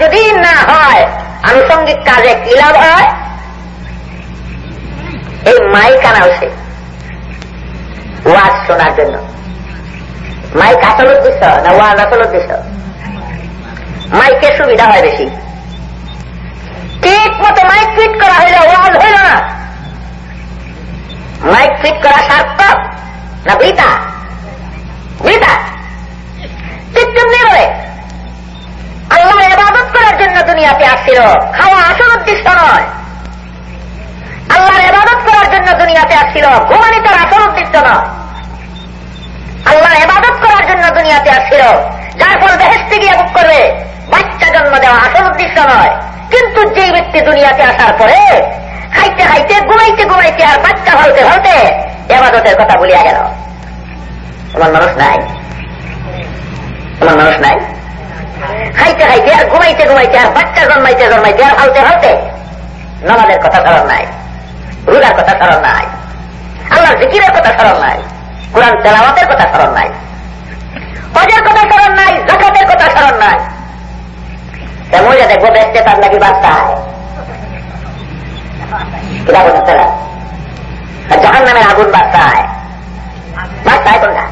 যদি না হয়, আনুষঙ্গিক কাজে কি লাভ হয়? এই মাইক আনা হয়েছে ওয়াজ শোনার জন্য। মাইক আসল উদ্দেশ্য না ওয়াজ আসল উদ্দেশ্য মাইকের সুবিধা হয় বেশি। ঠিক মতো মাইক ফিট করা হইলে ওয়াজ হইল না। মাইক ফিট করা সার্থক না বৃতা বৃতা ঠিক তেমনি করে আল্লাহ এবাদত করার জন্য দুনিয়াতে আসছিল খাওয়া আসল উদ্দেশ্য নয়। আল্লাহর এবাদত করার জন্য দুনিয়াতে আসছিল ঘুমানি তার আসল উদ্দেশ্য নয়। আল্লাহর এবাদত করার জন্য দুনিয়াতে আসছিল যার ফল বেহেস্তে গিয়ে বুক করবে, বাচ্চা জন্ম দেওয়া আসল উদ্দেশ্য নয়। কিন্তু যে ব্যক্তি দুনিয়াতে আসার পরে খাইতে খাইতে, ঘুমাইতে ঘুমাইতে আর বাচ্চা ভালতে হলতে এবাদতের কথা বলিয়া গেল। এমন মানুষ নাই। এমন মানুষ নাই? খাইতে খাইতে আর ঘুমাইতে ঘুমাইতে আর বাচ্চা জন্মাইতে জন্মাইতে আর হালতে হালতে নমাজের কথা স্মরণ নাই রুগার কথা স্মরণ নাই আল্লাহ জিকিরের কথা স্মরণ নাই, কোরআন তেলাওয়াতের কথা স্মরণ নাই, হজের কথা স্মরণ নাই জাকাতের কথা স্মরণ নাই। তেমন দেখব বেসতে তার নাকি তারা জাহান নামের আগুন বার্তায় বার্তায় কোনটা?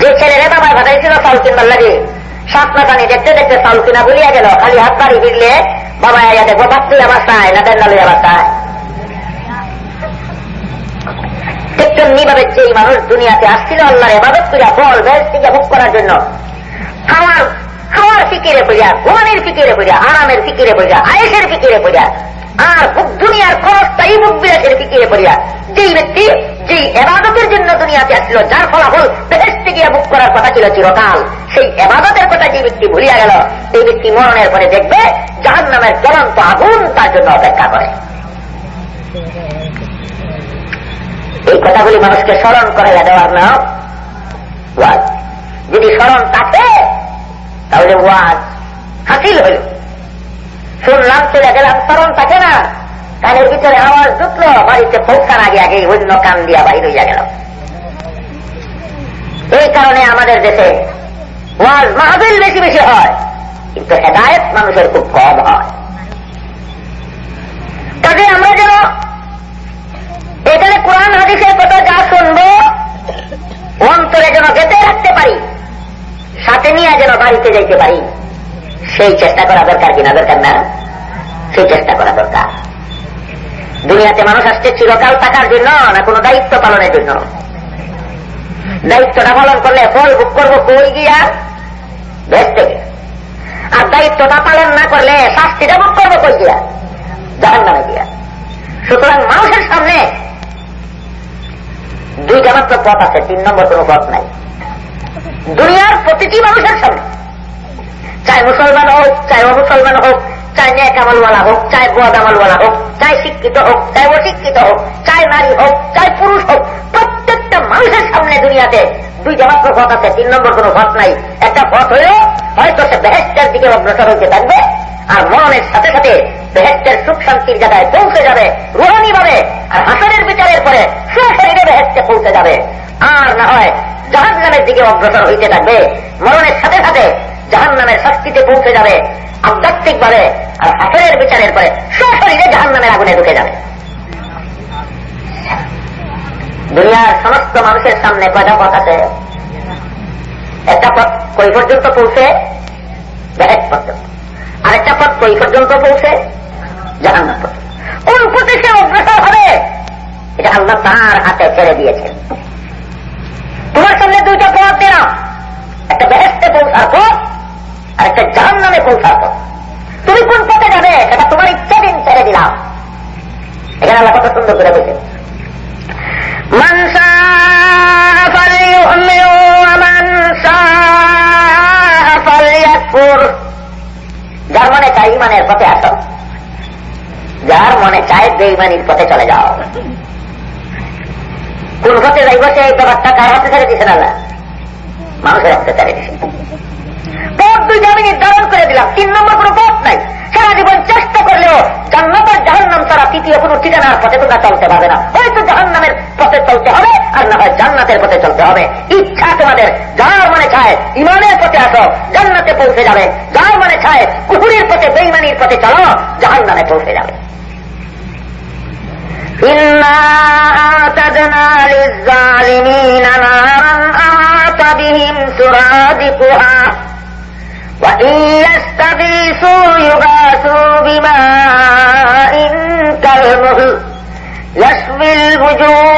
যে ছেলেরে বাবার ভাতাই ছিল কিনবার লাগে। মাস আনি দেখতে দেখতে চাউল কিনা বলিয়া গেল, খালি হাত বাড়ি ফিরলে বাবা আয়া দেখব বাচ্চি আমার চায় না দেন আমার চায় তেমনি ভাবে যে মানুষ দুনিয়াতে আসছিল, আল্লাহর এবাদত করিয়া বল থেকে ভোগ করার জন্য। খাওয়ার খাওয়ার ফিকিরে পড়িয়া, ঘুমানির ফিকিরে পড়িয়া, আরামের ফিকিরে পড়িয়া আয়েসের ফিকিরে পড়িয়া, আর দুনিয়ার খরচটা এই মুখ বিলাসের ফিকিরে পড়িয়া। যেই ব্যক্তি যে এবাদতের দুনিয়াতে আসছিল যার ফলাফল বেহেস্তে গিয়া মুখ করার কথা ছিল চিরকাল। সেই এবাদতের কথা যে ব্যক্তি ভুলিয়া গেল, সেই ব্যক্তি মরণের পরে দেখবে জাহান নামের জ্বলন্ত আগুন তার জন্য অপেক্ষা করে। এই কথাগুলি মানুষকে স্মরণ করে দেওয়ার নাম ওয়াজ। যদি স্মরণ থাকে, তাহলে ওয়াজ হাসিল হইল। শুনলাম চলে গেলাম, স্মরণ থাকে না। কানের ভিতরে আওয়াজ ঢুকলো, বাড়িতে পৌঁছার আগে আগে অন্য কান দিয়া বাহির হইয়া গেল। এই কারণে আমাদের দেশে ওয়াজ মাহবিল বেশি বেশি হয়, কিন্তু হেদায়ত মানুষের খুব কম হয়। কাজে আমরা যেন এখানে কোরআন, হাদিসের কথা যা শুনব, অন্তরে যেন গেতে রাখতে পারি, সাথে নিয়ে যেন বাড়িতে যাইতে পারি, সেই চেষ্টা করা দরকার কিনা দরকার না? সেই চেষ্টা করা দরকার। দুনিয়াতে মানুষ আসছে চিরকাল থাকার জন্য না, কোনো দায়িত্ব পালনের জন্য? দায়িত্বটা পালন করলে ফল ভোগ করব কই গিয়া? থেকে। আর দায়িত্বটা পালন না করলে শাস্তিটা ভোগ করব কই গিয়া? জাহান নামে গিয়া। সুতরাং মানুষের সামনে দুইটা মাত্র পথ আছে, তিন নম্বর কোন পথ নাই। দুনিয়ার প্রতিটি মানুষের সামনে। চাই মুসলমান হোক, চাই অমুসলমান হোক, চাই ন্যাক আমলওয়ালা হোক, চাই বদ আমলওয়ালা হোক, চাই শিক্ষিত হোক, চাই অশিক্ষিত হোক, চাই নারী হোক, চাই পুরুষ হোক মানুষের সামনে দুনিয়াতে দুইটা মাত্র পথ আছে, তিন নম্বর কোন পথ নাই। একটা পথ হইল হয়তো সে বেহেস্টের দিকে অগ্রসর হইতে থাকবে আর মরণের সাথে সাথে বেহেস্টের সুখ শান্তির জায়গায় পৌঁছে যাবে রোহানি ভাবে আর হাসনের বিচারের পরে সুশরীরে বেহেস্টে পৌঁছে যাবে। আর না হয় জাহান নামের দিকে অগ্রসর হইতে থাকবে, মরণের সাথে সাথে জাহান নামের শাস্তিতে পৌঁছে যাবে আধ্যাত্মিক ভাবে আর হাসনের বিচারের পরে সশরীরে জাহান নামের আগুনে ঢুকে যাবে। দুনিয়ার সমস্ত মানুষের সামনে কয়টা পথ আছে একটা পথ কই পর্যন্ত পৌঁছে? বেহেট পর্যন্ত আরেকটা পথ কই পর্যন্ত পৌঁছে? জাহান নাম পর্যন্ত কোন পথে সে অগ্রসর হবে? এটা আল্লাহ তার হাতে ছেড়ে দিয়েছেন তোমার সামনে দুইটা পথ দিলাম একটা বেহেস্তে পৌঁছার পথ আর একটা জাহান নামে পৌঁছার পথ। তুমি কোন পথে যাবে? সেটা তোমার ইচ্ছা দিন ছেড়ে দিলাম। এখানে আল্লাহ কত সুন্দর করে যার মনে চাই ইমানের পথে আসো। যার মনে চায় বেইমানির পথে চলে যাও। কোন পথে যাইব এই ব্যাপারটা কার হাতে ছেড়ে দিছে না মানুষের হাতে ছেড়ে দিছে। পথ দুইটা আমি নির্ধারণ করে দিলাম। তিন নম্বর কোন পথ নাই। সারা জীবন চেষ্টা করলেও জান্নাতের জাহান্নাম ছাড়া তৃতীয় কোন ঠিকানার পথে তোমরা চলতে পারবে না। হয়তো জাহান্নামের পথে চলতে হবে আর না হয় জান্নাতের পথে চলতে হবে ইচ্ছা তোমাদের যার মানে চায় ইমানের পথে আসো জান্নাতে পৌঁছে যাবে যার মানে চায় কুকুরের পথে বেইমানির পথে চলো জাহান্নামে পৌঁছে যাবে إنا أعتدنا للظالمين نارا أحاط بهم سرادقها وإن يستغيثوا يغاثوا بماء كالمهل يشوي الوجوه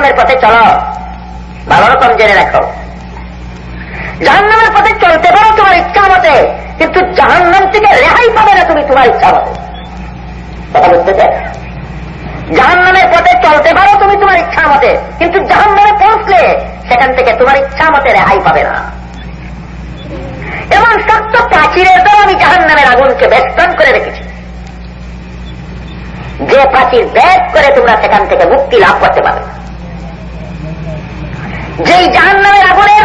জাহান্নামের পথে চলো। ভালো রকম জেনে রাখো। জাহান্নামের পথে চলতে পারো তোমার ইচ্ছা মতে, কিন্তু জাহান্নাম থেকে রেহাই পাবে না তুমি তোমার ইচ্ছা মতে। কথা বুঝতে চাই জাহান্নামের পথে চলতে পারো তুমি তোমার ইচ্ছা মতে, কিন্তু জাহান্নামে পৌঁছলে সেখান থেকে তোমার ইচ্ছা মতে রেহাই পাবে না। এমন সত্য প্রাচীরের দ্বারা আমি জাহান্নামের আগুনকে বেষ্টন করে রেখেছি। যে প্রাচীর ব্যাগ করে তোমরা সেখান থেকে মুক্তি লাভ করতে পারবে। যেই জাহান্নামের আগুনের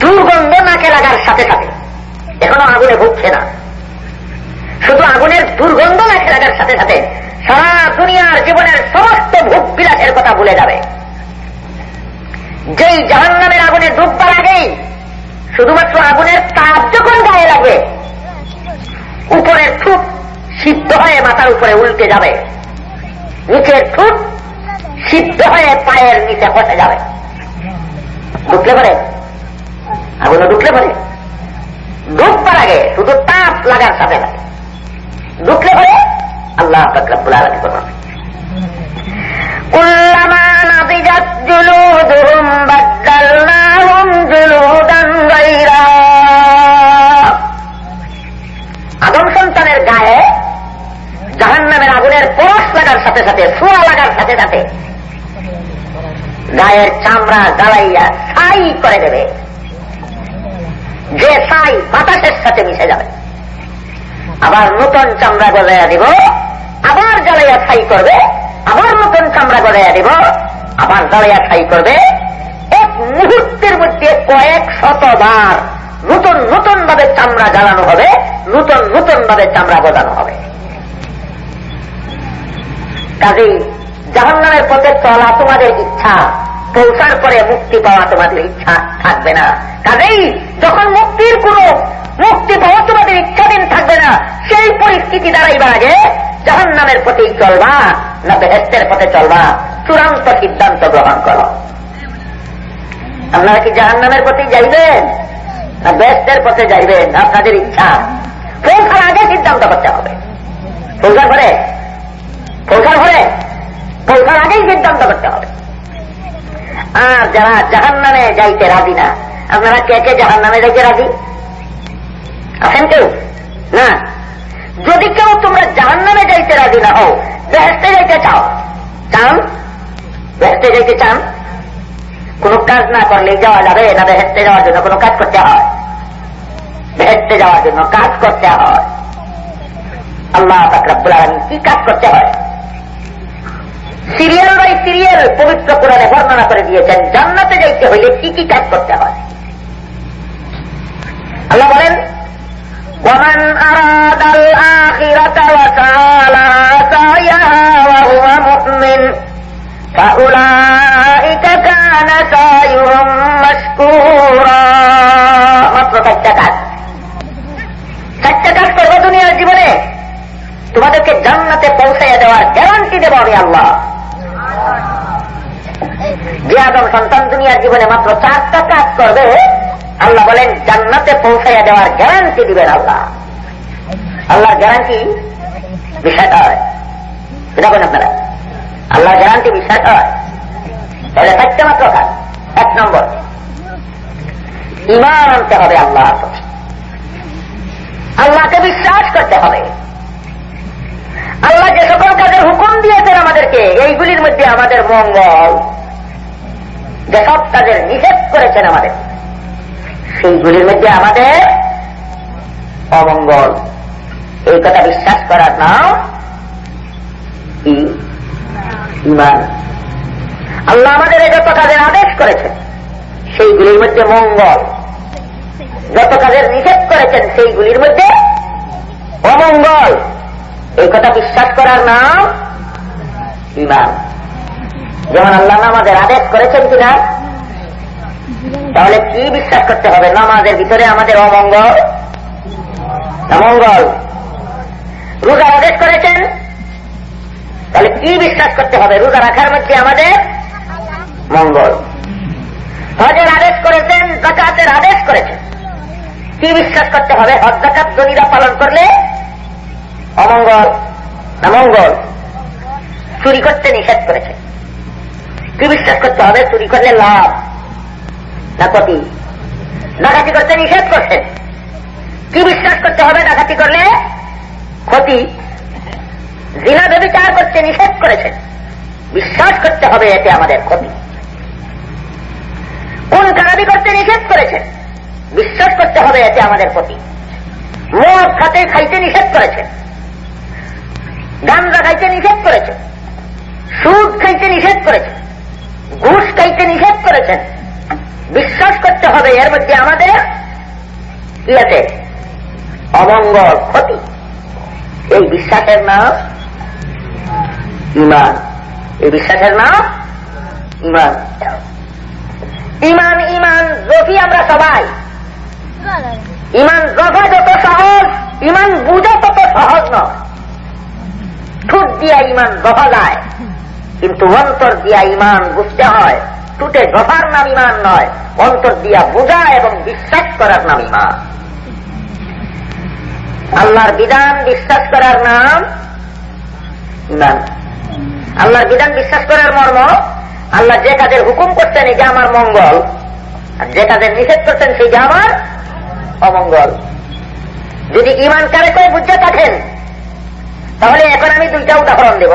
দুর্গন্ধ নাকে লাগার সাথে সাথে, এখনও আগুনে ভুগছে না। শুধু আগুনের দুর্গন্ধ নাকে লাগার সাথে সাথে সারা দুনিয়ার জীবনের সমস্ত ভোগ বিলাসের কথা ভুলে যাবে। যেই জাহান নামের আগুনে ডুববার আগেই শুধুমাত্র আগুনের তাপ যখন গায়ে লাগবে, উপরের ঠুট সিদ্ধ হয়ে মাথার উপরে উল্টে যাবে। নিচের ঠুট সিদ্ধ হয়ে পায়ের নিচে বসে যাবে। ঢুকলে পরে? আগুনে ঢুকলে পরে? ঢুকবার আগে শুধু তাপ লাগার সাথে লাগে ঢুকলে পরে? আল্লাহ ফকরাবুল আলমী কথা চামড়া জ্বালাইয়া ছাই করে দেবে। যে ছাই বাতাসের সাথে মিশে যাবে। আবার নতুন চামড়া গজাইয়া দিব, আবার জ্বালাইয়া ছাই করবে, আবার নতুন চামড়া গজাইয়া দিব, আবার জ্বালাইয়া ছাই করবে। এক মুহূর্তের মধ্যে কয়েক শতবার নতুন নতুন ভাবে চামড়া জ্বালানো হবে, নতুন নতুন ভাবে চামড়া গজানো হবে। কাজেই জাহান্নামের পথে চলা তোমাদের ইচ্ছা। পৌঁছার পরে মুক্তি পাওয়া তোমাদের ইচ্ছা থাকবে না। কাজেই যখন মুক্তির কোন মুক্তি পাওয়া তোমাদের ইচ্ছাধীন থাকবে না, সেই পরিস্থিতি দাঁড়াইবার আগে জাহান নামের পথেই চলবা না বেহেস্তের পথে চলবা। চূড়ান্ত সিদ্ধান্ত গ্রহণ করো। আপনারা কি জাহান নামের পথেই যাইবেন? না বেহেস্তের পথে যাইবেন? আপনাদের ইচ্ছা? পৌঁছার আগে সিদ্ধান্ত করতে হবে। পৌঁছার পরে? পৌঁছার পরে? পৌঁছার আগেই সিদ্ধান্ত করতে হবে। আর যারা জাহান নামে যাইতে রাজি না, আপনারা কে কে জাহান নামে যাইতে রাজি? আছেন কেউ? না? যদি কেউ তোমরা জাহান নামে যাইতে রাজি না হও বেহেস্তে যাইতে চাও, চান? বেহেস্তে যাইতে চান? কোন কাজ না করলে যাওয়া যাবে না বেহেস্তে যাওয়ার জন্য কোন কাজ করতে হয়? বেহেস্তে যাওয়ার জন্য কাজ করতে হয়। আল্লাহ তাকরাবুল আলমী কি কাজ করতে হয়? সিরিয়াল বাই সিরিয়াল পবিত্র কোরআনে বর্ণনা করে দিয়েছেন জান্নাতে যাইতে হইলে কি কি কাজ করতে হয় আল্লাহ বলেন ومن أراد الآخرة وسعى سعيها وهو مؤمن فأولئك كان سعيهم مشكورا মাত্র চারটা কাজ চারটা কাজ করবো দুনিয়ার জীবনে তোমাদেরকে জান্নাতে পৌঁছাইয়া দেওয়ার গ্যারান্টি দেব আমি আল্লাহ যে আদম সন্তান দুনিয়ার জীবনে মাত্র চারটা কাজ করবে। আল্লাহ বলেন, জান্নাতে পৌঁছাইয়া দেওয়ার গ্যারান্টি দিবেন আল্লাহ। আল্লাহর গ্যারান্টি বিষয়টা হয়। সেটা বলেন আপনারা। আল্লাহর গ্যারান্টি বিষয়টা হয়। তাহলে চারটা মাত্র কাজ। এক নম্বর ইমান আনতে হবে আল্লাহ আল্লাহকে বিশ্বাস করতে হবে। আল্লাহ যে সকল কাজের হুকুম দিয়েছেন আমাদেরকে, এইগুলির মধ্যে আমাদের মঙ্গল। যেসব কাজের নিষেধ করেছেন আমাদের সেইগুলির মধ্যে আমাদের অমঙ্গল। এই কথা বিশ্বাস করার নাম ইমান। আল্লাহ আমাদের যত কাজের আদেশ করেছেন সেইগুলির মধ্যে মঙ্গল। যত কাজের নিষেধ করেছেন সেইগুলির মধ্যে অমঙ্গল। এই কথা বিশ্বাস করার নাম ইমান। যেমন আল্লাহ আমাদের আদেশ করেছেন কিনা, তাহলে কি বিশ্বাস করতে হবে? নামাজের ভিতরে আমাদের অমঙ্গল? না মঙ্গল রোজা আদেশ করেছেন? তাহলে কি বিশ্বাস করতে হবে? রোজা রাখার মধ্যে আমাদের মঙ্গল। হজের আদেশ করেছেন জাকাতের আদেশ করেছেন। কি বিশ্বাস করতে হবে? হজ জাকাত দলিরা পালন করলে অমঙ্গল না মঙ্গল? চুরি করতে নিষেধ করেছে কি বিশ্বাস করতে হবে, চুরি করলে লাভ। না ক্ষতি ডাকাতি করতে নিষেধ করছেন। কি বিশ্বাস করতে হবে ডাকাতি করলে? ক্ষতি। জিনা ব্যবচার করতে নিষেধ করেছেন। বিশ্বাস করতে হবে এতে আমাদের ক্ষতি। কোন কারাবি করতে নিষেধ করেছেন? বিশ্বাস করতে হবে এতে আমাদের ক্ষতি। মদ খাতে খাইতে নিষেধ করেছেন। গান্দা খাইতে নিষেধ করেছেন। সুদ খাইতে নিষেধ করেছেন। ঘুষ খাইতে নিষেধ করেছেন। বিশ্বাস করতে হবে, এর মধ্যে আমাদের কি আছে অমঙ্গল ক্ষতি। এই বিশ্বাসের নাম ইমান। এই বিশ্বাসের নাম ইমান। ইমান ইমান জফি আমরা সবাই। ইমান জফা যত সহজ, ইমান বুঝা তত সহজ নয়। ঠুট দিয়া ইমান জফা যায়। কিন্তু অন্তর দিয়া ইমান বুঝতে হয়। টুটে জফার নাম ইমান নয়, অন্তর দিয়া বোঝা এবং বিশ্বাস করার নাম ইমান। আল্লাহর বিধান বিশ্বাস করার নাম ইমান। আল্লাহর বিধান বিশ্বাস করার মর্ম, আল্লাহ যে কাজের হুকুম করছেন এটা আমার মঙ্গল, আর যে কাজের নিষেধ করছেন সেইটা আমার অমঙ্গল। যদি ইমান কারে করে বুঝতে থাকেন, তাহলে এখন আমি দুইটা উদাহরণ দেব।